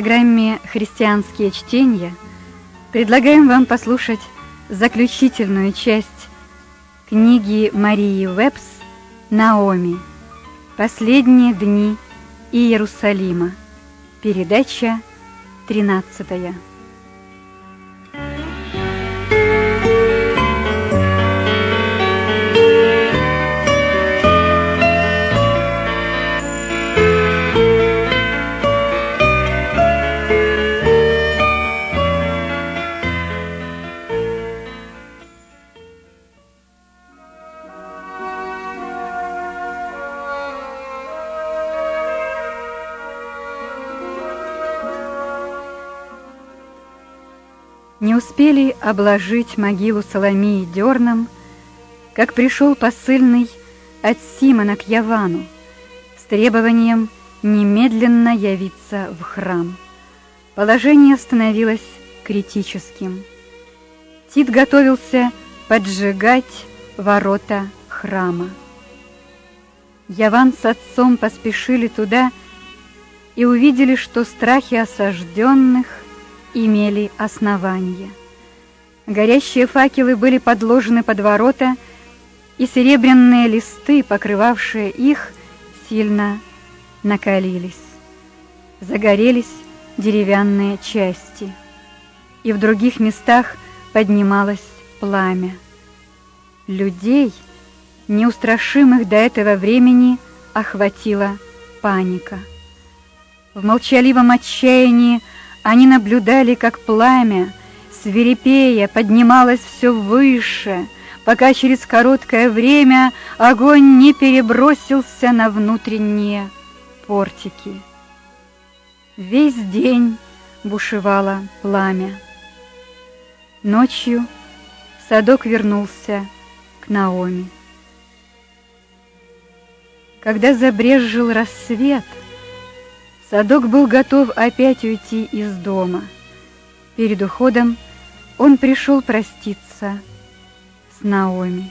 программе «Христианские чтения» предлагаем вам послушать заключительную часть книги Марии Вебс «Наоми. Последние дни Иерусалима». Передача 13. Не успели обложить могилу Соломии дерном, как пришел посыльный от Симона к Явану с требованием немедленно явиться в храм. Положение становилось критическим. Тит готовился поджигать ворота храма. Яван с отцом поспешили туда и увидели, что страхи осажденных имели основание. Горящие факелы были подложены под ворота, и серебряные листы, покрывавшие их, сильно накалились. Загорелись деревянные части, и в других местах поднималось пламя. Людей, неустрашимых до этого времени, охватила паника. В молчаливом отчаянии они наблюдали, как пламя, свирепея, поднималось все выше, пока через короткое время огонь не перебросился на внутренние портики. Весь день бушевало пламя. Ночью Садок вернулся к Наоми. Когда забрезжил рассвет, Садок был готов опять уйти из дома. Перед уходом он пришел проститься с Наоми.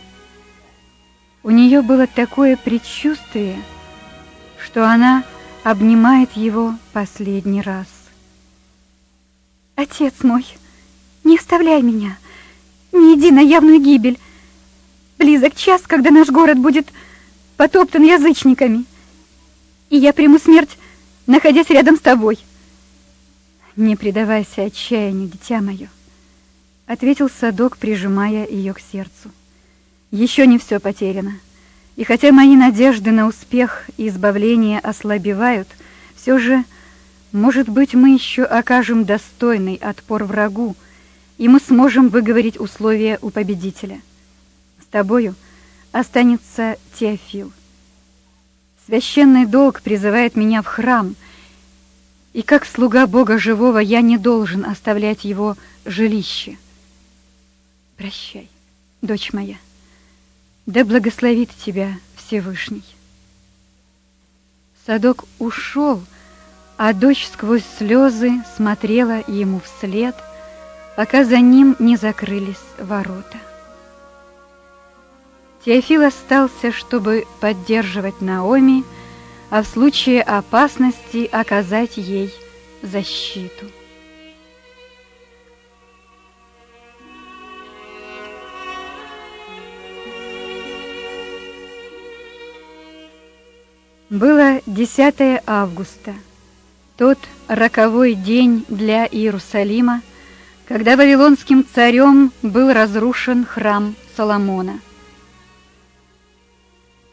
У нее было такое предчувствие, что она обнимает его последний раз. «Отец мой, не оставляй меня, не иди на явную гибель. Близок час, когда наш город будет потоптан язычниками, и я приму смерть находясь рядом с тобой. Не предавайся отчаянию, дитя мое, ответил Садок, прижимая ее к сердцу. Еще не все потеряно. И хотя мои надежды на успех и избавление ослабевают, все же, может быть, мы еще окажем достойный отпор врагу, и мы сможем выговорить условия у победителя. С тобою останется Теофил. Священный долг призывает меня в храм, и как слуга Бога живого я не должен оставлять его жилище. Прощай, дочь моя. Да благословит тебя Всевышний. Садок ушел, а дочь сквозь слезы смотрела ему вслед, пока за ним не закрылись ворота. Теофил остался, чтобы поддерживать Наоми, а в случае опасности оказать ей защиту. Было 10 августа, тот роковой день для Иерусалима, когда вавилонским царем был разрушен храм Соломона.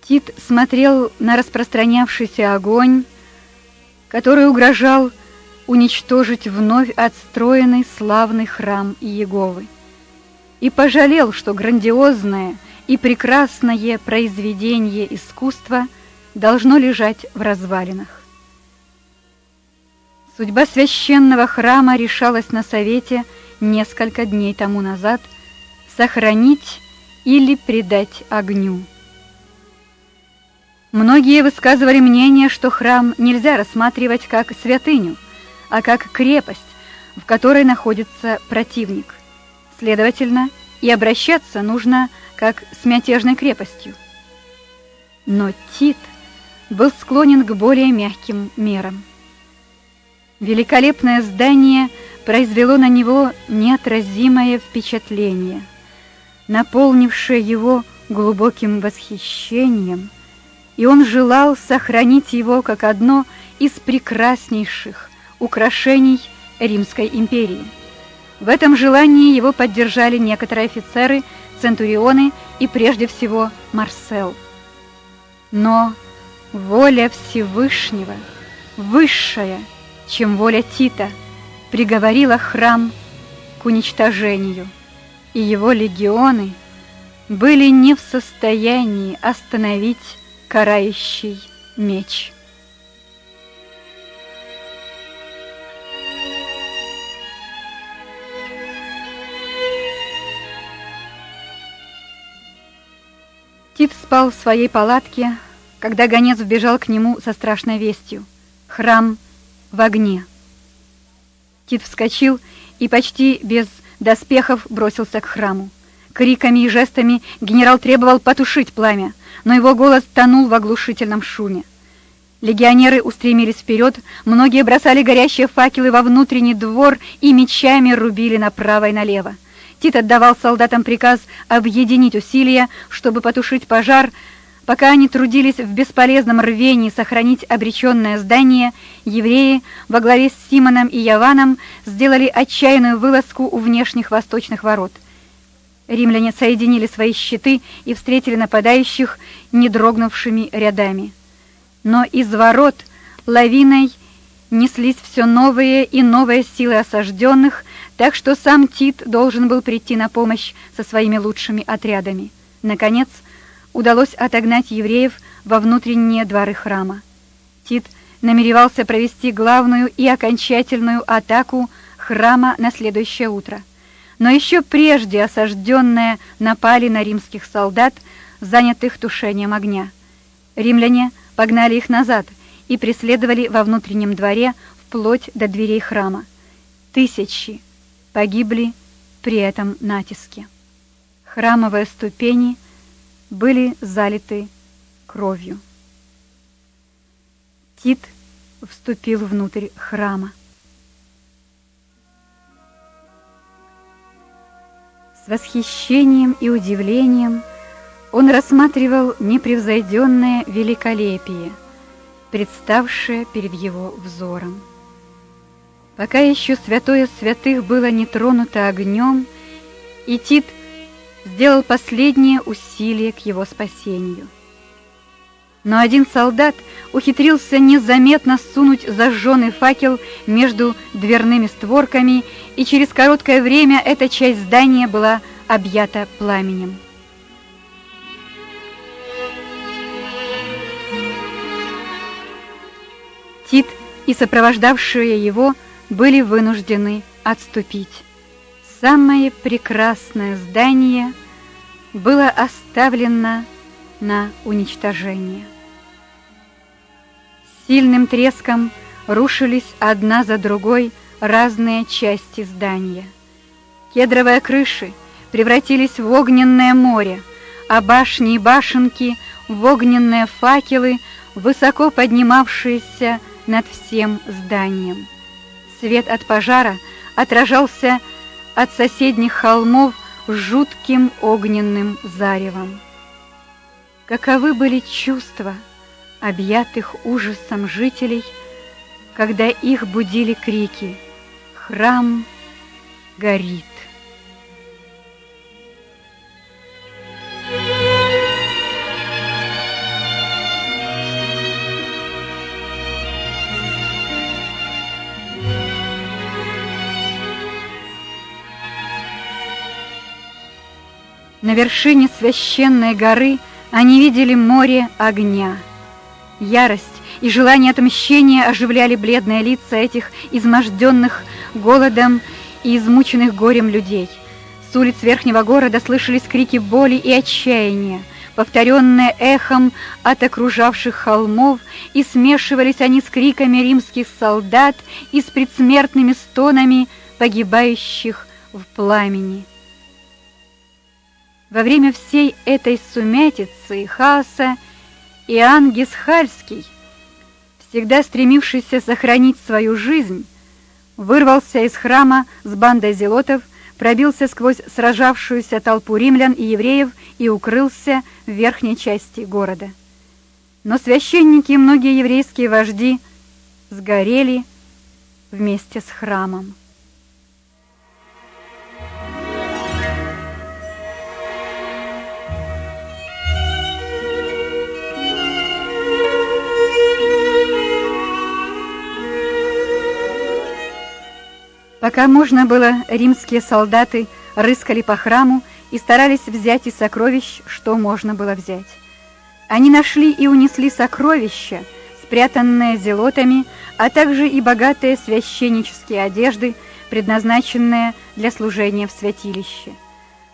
Тит смотрел на распространявшийся огонь, который угрожал уничтожить вновь отстроенный славный храм Иеговы, и пожалел, что грандиозное и прекрасное произведение искусства должно лежать в развалинах. Судьба священного храма решалась на совете несколько дней тому назад сохранить или предать огню. Многие высказывали мнение, что храм нельзя рассматривать как святыню, а как крепость, в которой находится противник. Следовательно, и обращаться нужно как с мятежной крепостью. Но Тит был склонен к более мягким мерам. Великолепное здание произвело на него неотразимое впечатление, наполнившее его глубоким восхищением, и он желал сохранить его как одно из прекраснейших украшений Римской империи. В этом желании его поддержали некоторые офицеры, центурионы и прежде всего Марсел. Но воля Всевышнего, высшая, чем воля Тита, приговорила храм к уничтожению, и его легионы были не в состоянии остановить карающий меч. Тит спал в своей палатке, когда гонец вбежал к нему со страшной вестью. Храм в огне. Тит вскочил и почти без доспехов бросился к храму. Криками и жестами генерал требовал потушить пламя, но его голос тонул в оглушительном шуме. Легионеры устремились вперед, многие бросали горящие факелы во внутренний двор и мечами рубили направо и налево. Тит отдавал солдатам приказ объединить усилия, чтобы потушить пожар, Пока они трудились в бесполезном рвении сохранить обреченное здание, евреи во главе с Симоном и Яваном сделали отчаянную вылазку у внешних восточных ворот. Римляне соединили свои щиты и встретили нападающих не дрогнувшими рядами. Но из ворот лавиной неслись все новые и новые силы осажденных, так что сам Тит должен был прийти на помощь со своими лучшими отрядами. Наконец, удалось отогнать евреев во внутренние дворы храма. Тит намеревался провести главную и окончательную атаку храма на следующее утро. Но еще прежде осажденные напали на римских солдат, занятых тушением огня. Римляне погнали их назад и преследовали во внутреннем дворе вплоть до дверей храма. Тысячи погибли при этом натиске. Храмовые ступени – были залиты кровью. Тит вступил внутрь храма. С восхищением и удивлением он рассматривал непревзойденное великолепие, представшее перед его взором. Пока еще святое святых было не тронуто огнем, и Тит сделал последнее усилие к его спасению. Но один солдат ухитрился незаметно сунуть зажженный факел между дверными створками, и через короткое время эта часть здания была объята пламенем. Тит и сопровождавшие его были вынуждены отступить. Самое прекрасное здание было оставлено на уничтожение. Сильным треском рушились одна за другой разные части здания. Кедровые крыши превратились в огненное море, а башни и башенки в огненные факелы, высоко поднимавшиеся над всем зданием. Свет от пожара отражался от соседних холмов жутким огненным заревом. Каковы были чувства объятых ужасом жителей, когда их будили крики «Храм горит!» На вершине священной горы они видели море огня. Ярость и желание отмщения оживляли бледные лица этих изможденных голодом и измученных горем людей. С улиц верхнего города слышались крики боли и отчаяния, повторенные эхом от окружавших холмов, и смешивались они с криками римских солдат и с предсмертными стонами погибающих в пламени. Во время всей этой сумятицы и хаоса Иоанн Гесхальский всегда стремившийся сохранить свою жизнь, вырвался из храма с бандой зелотов, пробился сквозь сражавшуюся толпу римлян и евреев и укрылся в верхней части города. Но священники и многие еврейские вожди сгорели вместе с храмом. Пока можно было, римские солдаты рыскали по храму и старались взять из сокровищ, что можно было взять. Они нашли и унесли сокровища, спрятанные зелотами, а также и богатые священнические одежды, предназначенные для служения в святилище.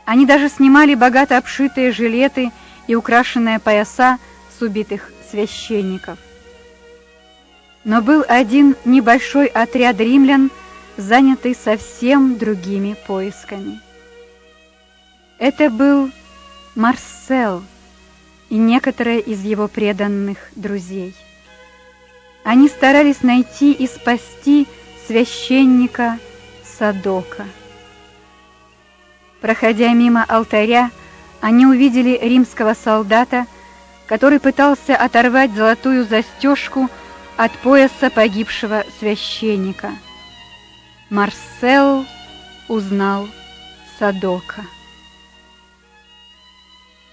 Они даже снимали богато обшитые жилеты и украшенные пояса с убитых священников. Но был один небольшой отряд римлян, занятый совсем другими поисками. Это был Марсел и некоторые из его преданных друзей. Они старались найти и спасти священника Садока. Проходя мимо алтаря, они увидели римского солдата, который пытался оторвать золотую застежку от пояса погибшего священника. Марсел узнал Садока.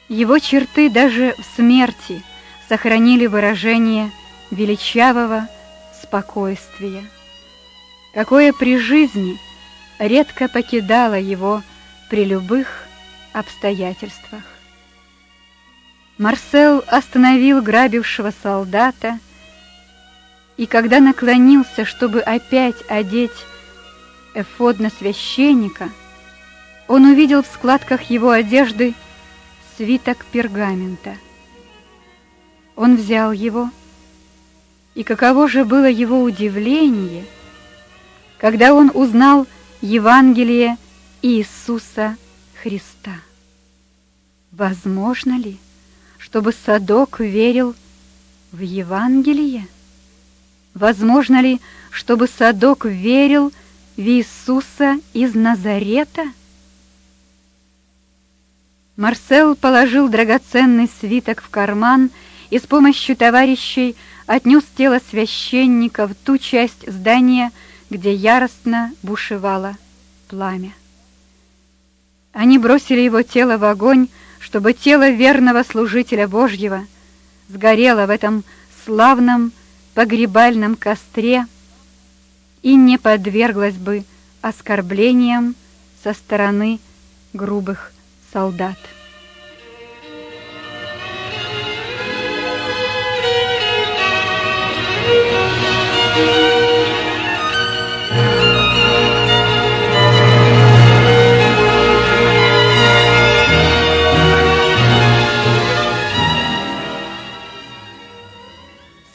Его черты даже в смерти сохранили выражение величавого спокойствия, какое при жизни редко покидало его при любых обстоятельствах. Марсел остановил грабившего солдата, и когда наклонился, чтобы опять одеть эфод на священника, он увидел в складках его одежды свиток пергамента. Он взял его, и каково же было его удивление, когда он узнал Евангелие Иисуса Христа. Возможно ли, чтобы Садок верил в Евангелие? Возможно ли, чтобы Садок верил в Иисуса из Назарета? Марсел положил драгоценный свиток в карман и с помощью товарищей отнес тело священника в ту часть здания, где яростно бушевало пламя. Они бросили его тело в огонь, чтобы тело верного служителя Божьего сгорело в этом славном погребальном костре, и не подверглась бы оскорблениям со стороны грубых солдат.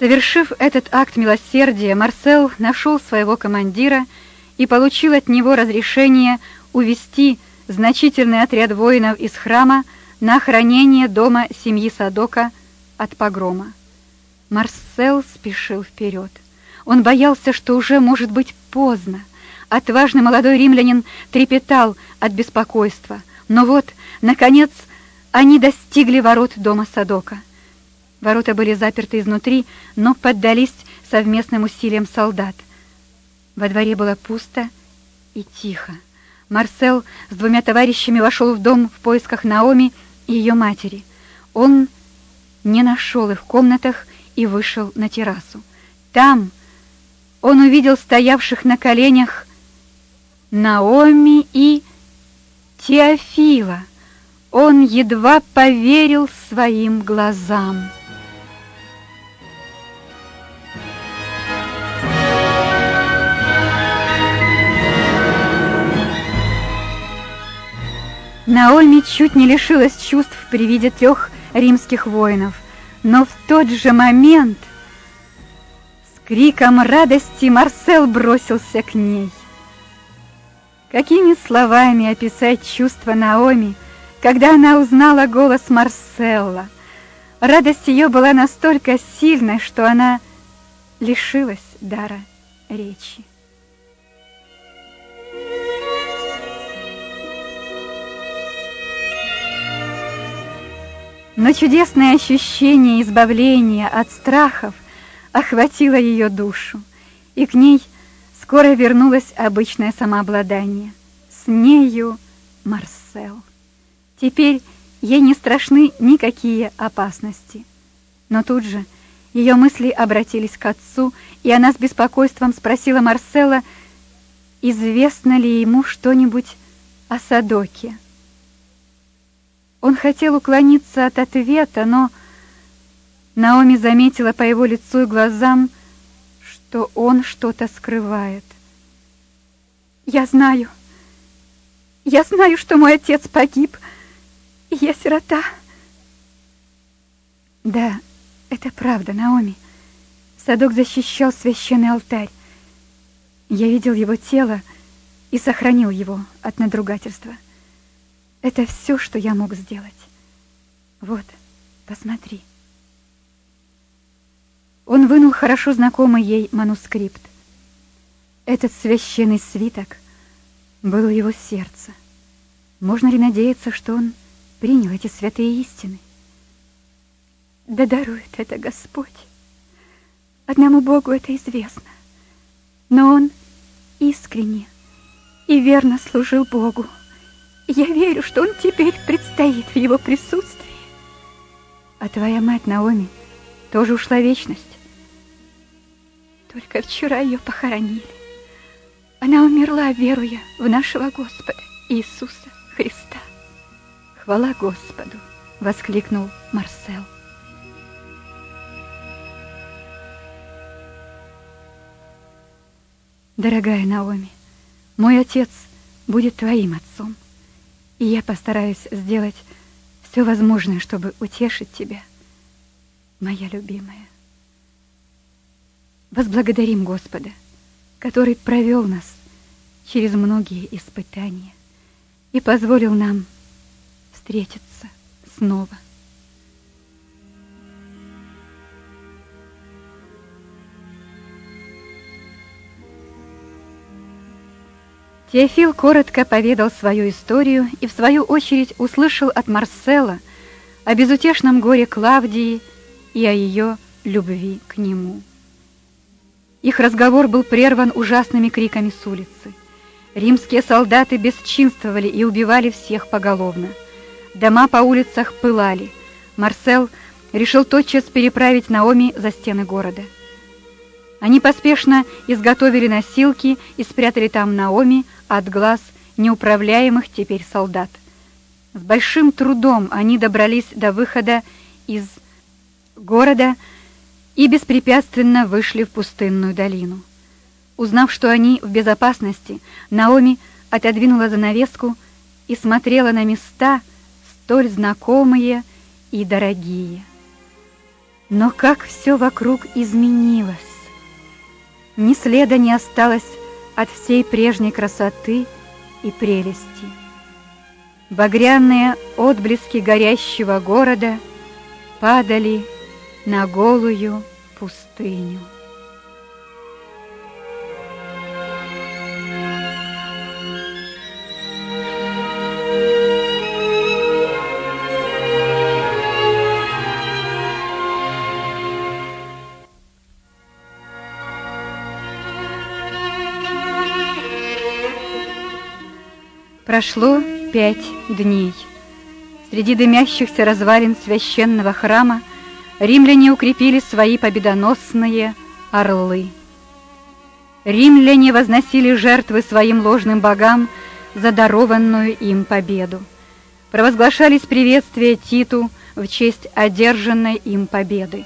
Совершив этот акт милосердия, Марсел нашел своего командира и получил от него разрешение увести значительный отряд воинов из храма на охранение дома семьи Садока от погрома. Марсел спешил вперед. Он боялся, что уже может быть поздно. Отважный молодой римлянин трепетал от беспокойства. Но вот, наконец, они достигли ворот дома Садока. Ворота были заперты изнутри, но поддались совместным усилиям солдат. Во дворе было пусто и тихо. Марсел с двумя товарищами вошел в дом в поисках Наоми и ее матери. Он не нашел их в комнатах и вышел на террасу. Там он увидел стоявших на коленях Наоми и Теофила. Он едва поверил своим глазам. Наоми чуть не лишилась чувств при виде трех римских воинов, но в тот же момент с криком радости Марсел бросился к ней. Какими словами описать чувства Наоми, когда она узнала голос Марселла? Радость ее была настолько сильной, что она лишилась дара речи. Но чудесное ощущение избавления от страхов охватило ее душу, и к ней скоро вернулось обычное самообладание. С нею Марсел. Теперь ей не страшны никакие опасности. Но тут же ее мысли обратились к отцу, и она с беспокойством спросила Марсела, известно ли ему что-нибудь о Садоке. Он хотел уклониться от ответа, но Наоми заметила по его лицу и глазам, что он что-то скрывает. «Я знаю, я знаю, что мой отец погиб, и я сирота». «Да, это правда, Наоми. Садок защищал священный алтарь. Я видел его тело и сохранил его от надругательства. Это все, что я мог сделать. Вот, посмотри. Он вынул хорошо знакомый ей манускрипт. Этот священный свиток был его сердца. Можно ли надеяться, что он принял эти святые истины? Да дарует это Господь. Одному Богу это известно. Но он искренне и верно служил Богу. Я верю, что он теперь предстоит в его присутствии. А твоя мать Наоми тоже ушла в вечность. Только вчера ее похоронили. Она умерла, веруя в нашего Господа Иисуса Христа. Хвала Господу, воскликнул Марсел. Дорогая Наоми, мой отец будет твоим отцом и я постараюсь сделать все возможное, чтобы утешить тебя, моя любимая. Возблагодарим Господа, который провел нас через многие испытания и позволил нам встретиться снова. Теофил коротко поведал свою историю и в свою очередь услышал от Марсела о безутешном горе Клавдии и о ее любви к нему. Их разговор был прерван ужасными криками с улицы. Римские солдаты бесчинствовали и убивали всех поголовно. Дома по улицах пылали. Марсел решил тотчас переправить Наоми за стены города. Они поспешно изготовили носилки и спрятали там Наоми от глаз неуправляемых теперь солдат. С большим трудом они добрались до выхода из города и беспрепятственно вышли в пустынную долину. Узнав, что они в безопасности, Наоми отодвинула занавеску и смотрела на места, столь знакомые и дорогие. Но как все вокруг изменилось! ни следа не осталось от всей прежней красоты и прелести. Багряные отблески горящего города падали на голую пустыню. Прошло пять дней. Среди дымящихся развалин священного храма римляне укрепили свои победоносные орлы. Римляне возносили жертвы своим ложным богам за дарованную им победу. Провозглашались приветствия Титу в честь одержанной им победы.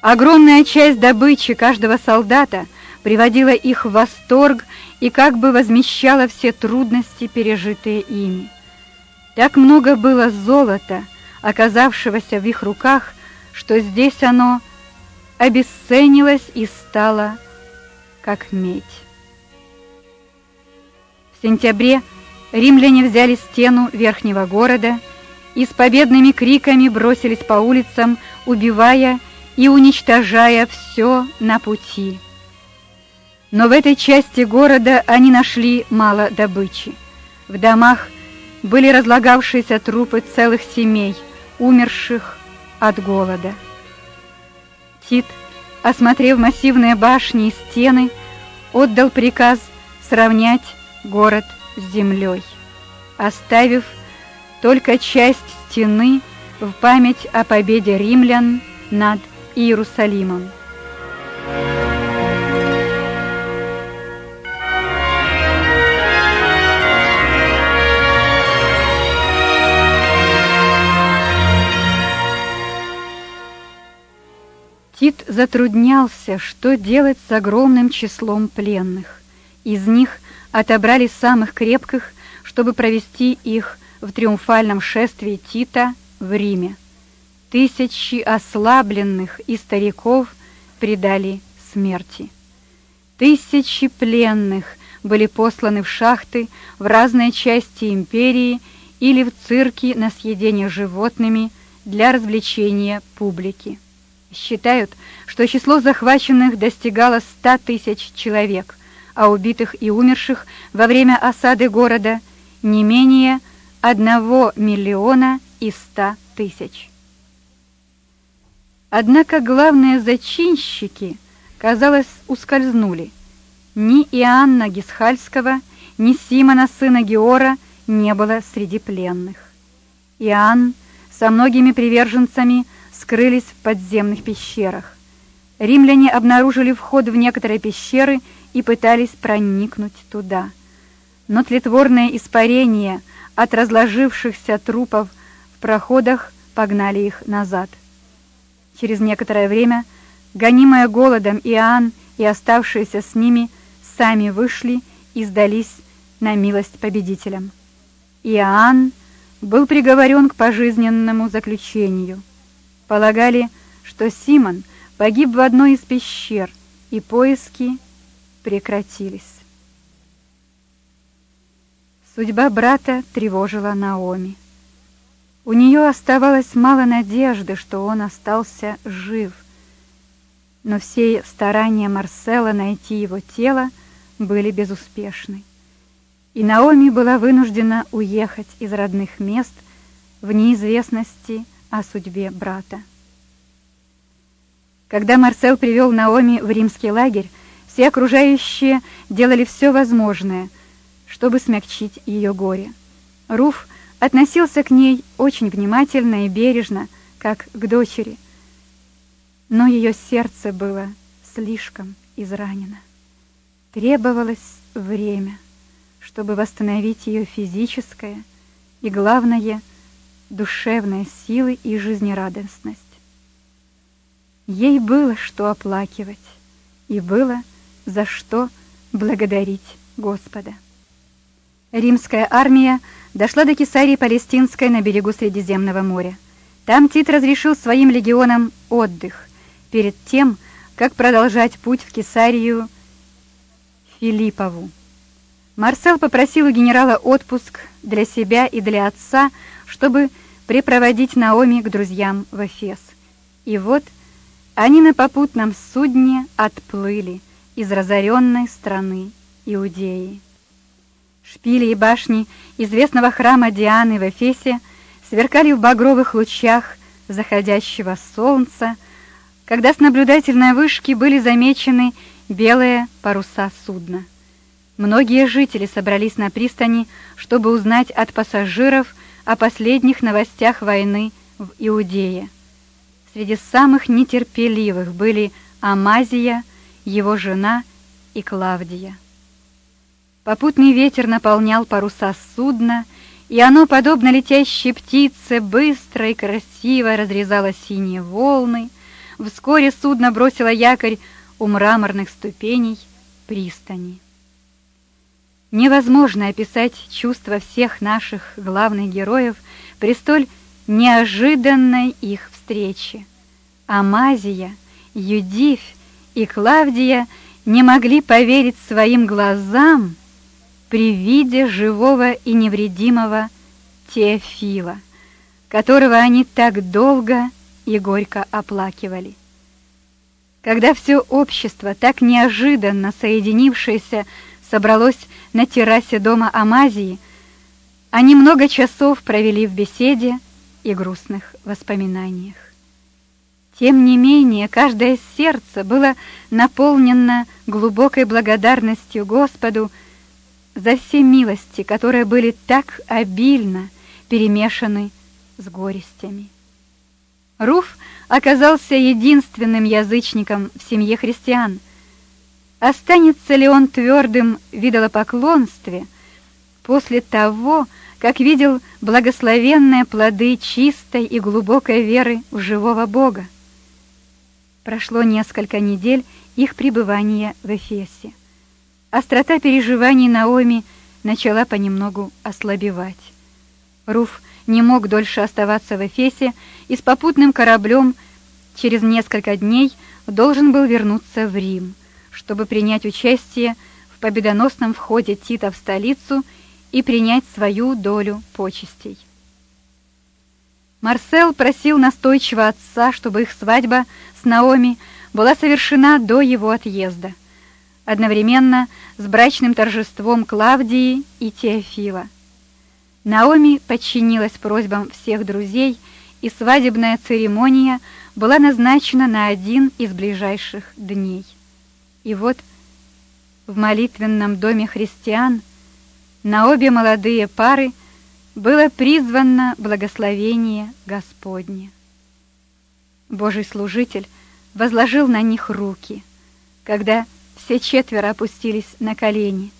Огромная часть добычи каждого солдата приводила их в восторг и как бы возмещала все трудности, пережитые ими. Так много было золота, оказавшегося в их руках, что здесь оно обесценилось и стало как медь. В сентябре римляне взяли стену верхнего города и с победными криками бросились по улицам, убивая и уничтожая все на пути. Но в этой части города они нашли мало добычи. В домах были разлагавшиеся трупы целых семей, умерших от голода. Тит, осмотрев массивные башни и стены, отдал приказ сравнять город с землей, оставив только часть стены в память о победе римлян над Иерусалимом. Тит затруднялся, что делать с огромным числом пленных. Из них отобрали самых крепких, чтобы провести их в триумфальном шествии Тита в Риме. Тысячи ослабленных и стариков предали смерти. Тысячи пленных были посланы в шахты в разные части империи или в цирки на съедение животными для развлечения публики. Считают, что число захваченных достигало ста тысяч человек, а убитых и умерших во время осады города не менее одного миллиона и ста тысяч. Однако главные зачинщики, казалось, ускользнули. Ни Иоанна Гисхальского, ни Симона, сына Геора, не было среди пленных. Иоанн со многими приверженцами скрылись в подземных пещерах. Римляне обнаружили вход в некоторые пещеры и пытались проникнуть туда. Но тлетворное испарение от разложившихся трупов в проходах погнали их назад. Через некоторое время, гонимая голодом Иоанн и оставшиеся с ними, сами вышли и сдались на милость победителям. Иоанн был приговорен к пожизненному заключению. Полагали, что Симон погиб в одной из пещер, и поиски прекратились. Судьба брата тревожила Наоми. У нее оставалось мало надежды, что он остался жив. Но все старания Марсела найти его тело были безуспешны. И Наоми была вынуждена уехать из родных мест в неизвестности о судьбе брата. Когда Марсел привел Наоми в римский лагерь, все окружающие делали все возможное, чтобы смягчить ее горе. Руф относился к ней очень внимательно и бережно, как к дочери. Но ее сердце было слишком изранено. Требовалось время, чтобы восстановить ее физическое и, главное, душевные силы и жизнерадостность. Ей было что оплакивать, и было за что благодарить Господа. Римская армия дошла до Кесарии Палестинской на берегу Средиземного моря. Там Тит разрешил своим легионам отдых перед тем, как продолжать путь в Кесарию Филиппову. Марсел попросил у генерала отпуск для себя и для отца, чтобы припроводить Наоми к друзьям в Эфес. И вот они на попутном судне отплыли из разоренной страны Иудеи. Шпили и башни известного храма Дианы в Эфесе сверкали в багровых лучах заходящего солнца, когда с наблюдательной вышки были замечены белые паруса судна. Многие жители собрались на пристани, чтобы узнать от пассажиров о последних новостях войны в Иудее. Среди самых нетерпеливых были Амазия, его жена и Клавдия. Попутный ветер наполнял паруса судна, и оно, подобно летящей птице, быстро и красиво разрезало синие волны. Вскоре судно бросило якорь у мраморных ступеней пристани. Невозможно описать чувства всех наших главных героев при столь неожиданной их встрече. Амазия, Юдивь и Клавдия не могли поверить своим глазам, при виде живого и невредимого Теофила, которого они так долго и горько оплакивали. Когда все общество, так неожиданно соединившееся, собралось на террасе дома Амазии, они много часов провели в беседе и грустных воспоминаниях. Тем не менее, каждое сердце было наполнено глубокой благодарностью Господу за все милости, которые были так обильно перемешаны с горестями. Руф оказался единственным язычником в семье христиан. Останется ли он твердым в идолопоклонстве после того, как видел благословенные плоды чистой и глубокой веры в живого Бога? Прошло несколько недель их пребывания в Эфесе. Острота переживаний Наоми начала понемногу ослабевать. Руф не мог дольше оставаться в Эфесе и с попутным кораблем через несколько дней должен был вернуться в Рим, чтобы принять участие в победоносном входе Тита в столицу и принять свою долю почестей. Марсел просил настойчиво отца, чтобы их свадьба с Наоми была совершена до его отъезда, одновременно с брачным торжеством Клавдии и Теофила. Наоми подчинилась просьбам всех друзей, и свадебная церемония была назначена на один из ближайших дней. И вот в молитвенном доме христиан на обе молодые пары было призвано благословение Господне. Божий служитель возложил на них руки, когда все четверо опустились на колени.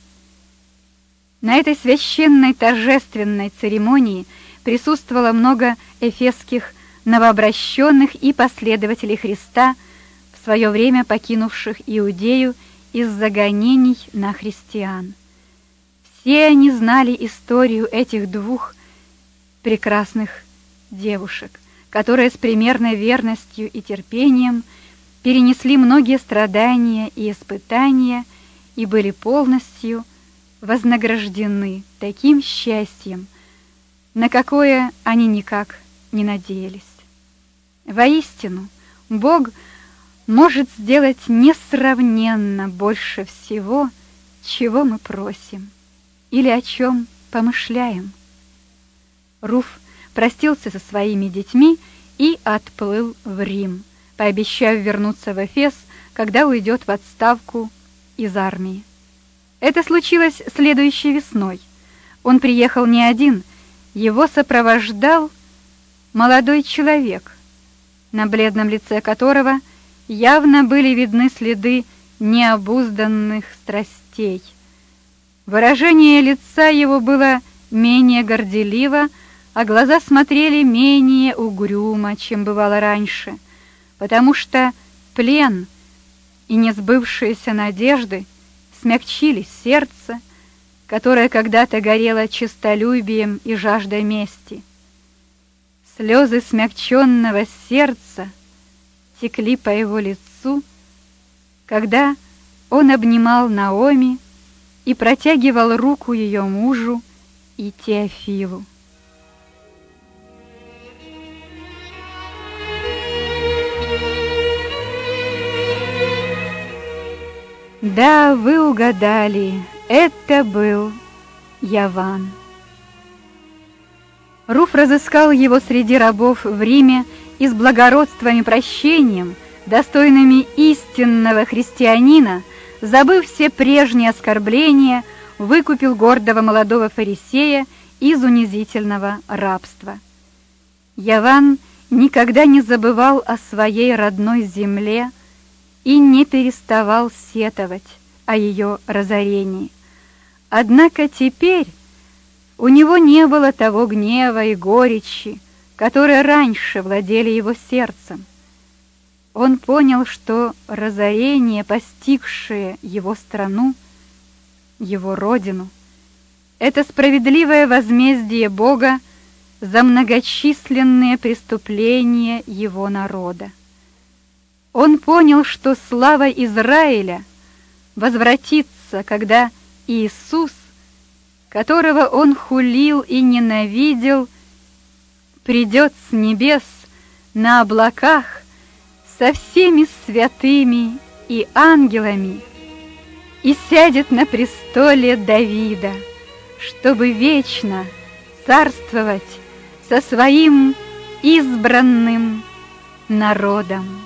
На этой священной торжественной церемонии присутствовало много эфесских новообращенных и последователей Христа, свое время покинувших Иудею из-за гонений на христиан. Все они знали историю этих двух прекрасных девушек, которые с примерной верностью и терпением перенесли многие страдания и испытания и были полностью вознаграждены таким счастьем, на какое они никак не надеялись. Воистину, Бог может сделать несравненно больше всего, чего мы просим или о чем помышляем. Руф простился со своими детьми и отплыл в Рим, пообещав вернуться в Эфес, когда уйдет в отставку из армии. Это случилось следующей весной. Он приехал не один, его сопровождал молодой человек, на бледном лице которого явно были видны следы необузданных страстей. Выражение лица его было менее горделиво, а глаза смотрели менее угрюмо, чем бывало раньше, потому что плен и несбывшиеся надежды смягчили сердце, которое когда-то горело честолюбием и жаждой мести. Слезы смягченного сердца текли по его лицу, когда он обнимал Наоми и протягивал руку ее мужу и Теофилу. Да, вы угадали, это был Яван. Руф разыскал его среди рабов в Риме и с благородством и прощением, достойными истинного христианина, забыв все прежние оскорбления, выкупил гордого молодого фарисея из унизительного рабства. Яван никогда не забывал о своей родной земле, и не переставал сетовать о ее разорении. Однако теперь у него не было того гнева и горечи, которые раньше владели его сердцем. Он понял, что разорение, постигшее его страну, его родину, это справедливое возмездие Бога за многочисленные преступления его народа. Он понял, что слава Израиля возвратится, когда Иисус, которого он хулил и ненавидел, придет с небес на облаках со всеми святыми и ангелами и сядет на престоле Давида, чтобы вечно царствовать со своим избранным народом.